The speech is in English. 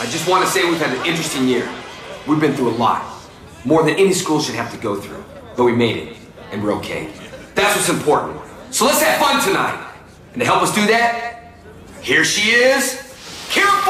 I just want to say we've had an interesting year. We've been through a lot. More than any school should have to go through. But we made it. And we're okay. That's what's important. So let's have fun tonight. And to help us do that, here she is, Kira